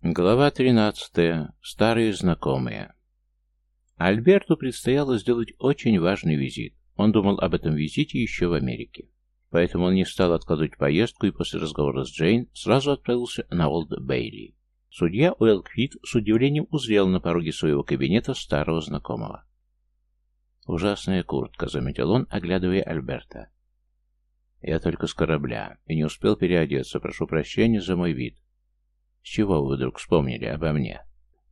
Глава 13. Старые знакомые. Альберту предстояло сделать очень важный визит. Он думал об этом визите еще в Америке. Поэтому он не стал откладывать поездку и после разговора с Джейн сразу отправился на Олд Бейли. Судья Уэлквит с удивлением узрел на пороге своего кабинета старого знакомого. «Ужасная куртка», — заметил он, оглядывая Альберта. «Я только с корабля и не успел переодеться. Прошу прощения за мой вид. С чего вы вдруг вспомнили обо мне?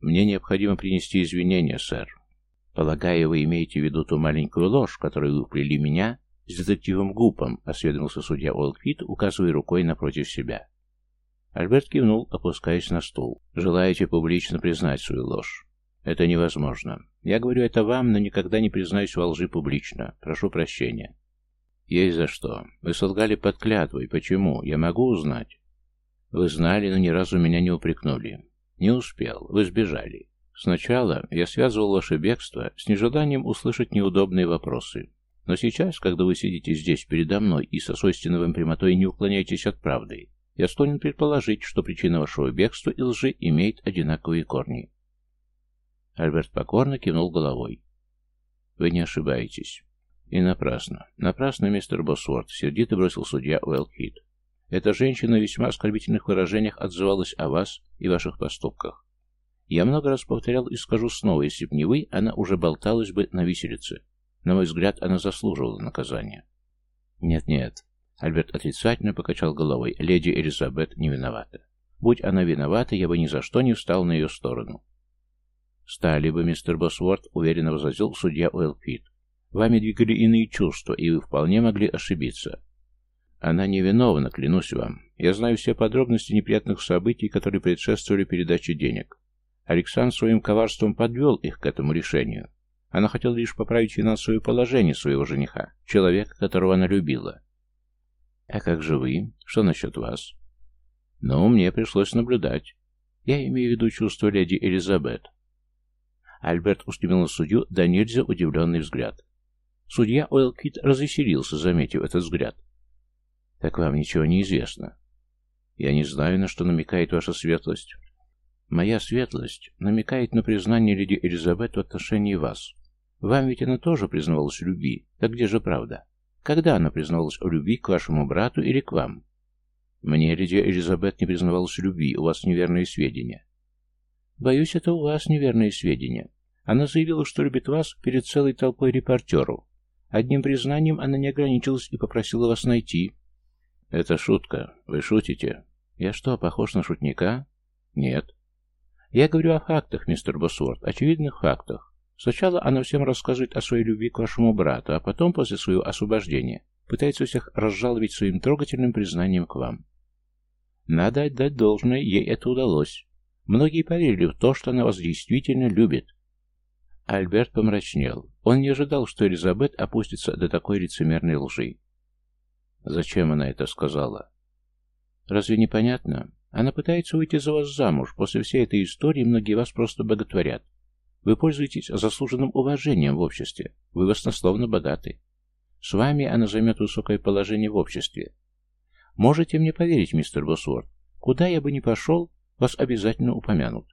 Мне необходимо принести извинения, сэр. Полагаю, вы имеете в виду ту маленькую ложь, которую вы плели меня с детективом Гупом, осведомился судья Олдфит, указывая рукой напротив себя. Альберт кивнул, опускаясь на стул. «Желаете публично признать свою ложь?» «Это невозможно. Я говорю это вам, но никогда не признаюсь во лжи публично. Прошу прощения». «Есть за что. Вы солгали под клятвой. Почему? Я могу узнать?» Вы знали, но ни разу меня не упрекнули. Не успел. Вы сбежали. Сначала я связывал ваше бегство с нежеланием услышать неудобные вопросы. Но сейчас, когда вы сидите здесь передо мной и со свойственной прямотой не уклоняетесь от правды, я склонен предположить, что причина вашего бегства и лжи имеет одинаковые корни. Альберт покорно кивнул головой. Вы не ошибаетесь. И напрасно. Напрасно, мистер Босворд, сердито бросил судья Уэллхит. Эта женщина в весьма оскорбительных выражениях отзывалась о вас и ваших поступках. Я много раз повторял и скажу снова, если б не вы, она уже болталась бы на виселице. На мой взгляд, она заслуживала наказания. Нет-нет. Альберт отрицательно покачал головой. Леди Элизабет не виновата. Будь она виновата, я бы ни за что не встал на ее сторону. «Стали бы, мистер Босворд», — уверенно возразил судья Уэлфит. «Вами двигали иные чувства, и вы вполне могли ошибиться. Она невиновна, клянусь вам. Я знаю все подробности неприятных событий, которые предшествовали передаче денег. Александр своим коварством подвел их к этому решению. Она хотела лишь поправить финансовое положение своего жениха, человека, которого она любила. А как же вы? Что насчет вас? Ну, мне пришлось наблюдать. Я имею в виду чувство леди Элизабет. Альберт устремил на судью да нельзя удивленный взгляд. Судья Уэлквит развеселился, заметив этот взгляд. Так вам ничего не известно. Я не знаю, на что намекает ваша светлость. Моя светлость намекает на признание леди Элизабет в отношении вас. Вам ведь она тоже признавалась в любви. Так где же правда? Когда она признавалась в любви к вашему брату или к вам? Мне леди Элизабет не признавалась в любви, у вас неверные сведения. Боюсь, это у вас неверные сведения. Она заявила, что любит вас перед целой толпой репортеров. Одним признанием она не ограничилась и попросила вас найти. «Это шутка. Вы шутите?» «Я что, похож на шутника?» «Нет». «Я говорю о фактах, мистер Босворд, очевидных фактах. Сначала она всем рассказывает о своей любви к вашему брату, а потом, после своего освобождения, пытается всех разжаловать своим трогательным признанием к вам. Надо отдать должное, ей это удалось. Многие поверили в то, что она вас действительно любит. Альберт помрачнел. Он не ожидал, что Элизабет опустится до такой лицемерной лжи. Зачем она это сказала? Разве не понятно? Она пытается выйти за вас замуж. После всей этой истории многие вас просто боготворят. Вы пользуетесь заслуженным уважением в обществе. Вы баснословно богаты. С вами она займет высокое положение в обществе. Можете мне поверить, мистер Босворд, куда я бы ни пошел, вас обязательно упомянут.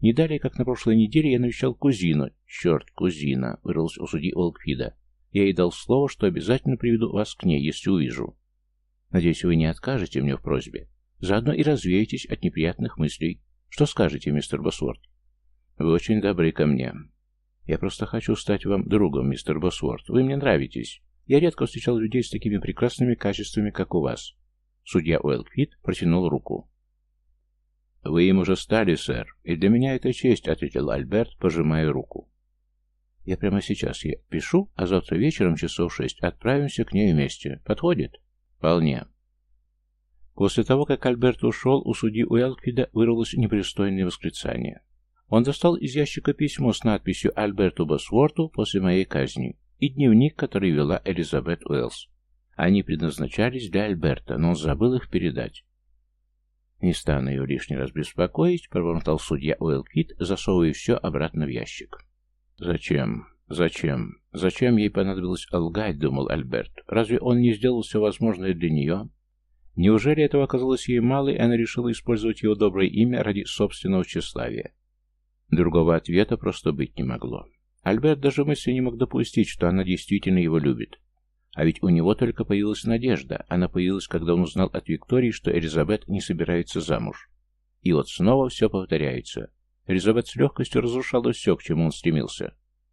Не далее, как на прошлой неделе, я навещал кузину. Черт, кузина, вырвалась у судьи Олкфида. Я ей дал слово, что обязательно приведу вас к ней, если увижу. Надеюсь, вы не откажете мне в просьбе. Заодно и развеетесь от неприятных мыслей. Что скажете, мистер Босворд? Вы очень добры ко мне. Я просто хочу стать вам другом, мистер Босворд. Вы мне нравитесь. Я редко встречал людей с такими прекрасными качествами, как у вас. Судья Уэлквит протянул руку. «Вы им уже стали, сэр, и для меня это честь», — ответил Альберт, пожимая руку. Я прямо сейчас ей пишу, а завтра вечером часов шесть отправимся к ней вместе. Подходит? Вполне. После того, как Альберт ушел, у судьи Уэлквида вырвалось непристойное восклицание. Он достал из ящика письмо с надписью «Альберту Босворту после моей казни» и дневник, который вела Элизабет Уэллс. Они предназначались для Альберта, но он забыл их передать. «Не стану ее лишний раз беспокоить», — пробормотал судья Уэлквит, засовывая все обратно в ящик. «Зачем? Зачем? Зачем ей понадобилось лгать?» — думал Альберт. «Разве он не сделал все возможное для нее?» Неужели этого оказалось ей мало, и она решила использовать его доброе имя ради собственного тщеславия? Другого ответа просто быть не могло. Альберт даже мысли не мог допустить, что она действительно его любит. А ведь у него только появилась надежда. Она появилась, когда он узнал от Виктории, что Элизабет не собирается замуж. И вот снова все повторяется. Элизабет с легкостью разрушала все, к чему он стремился.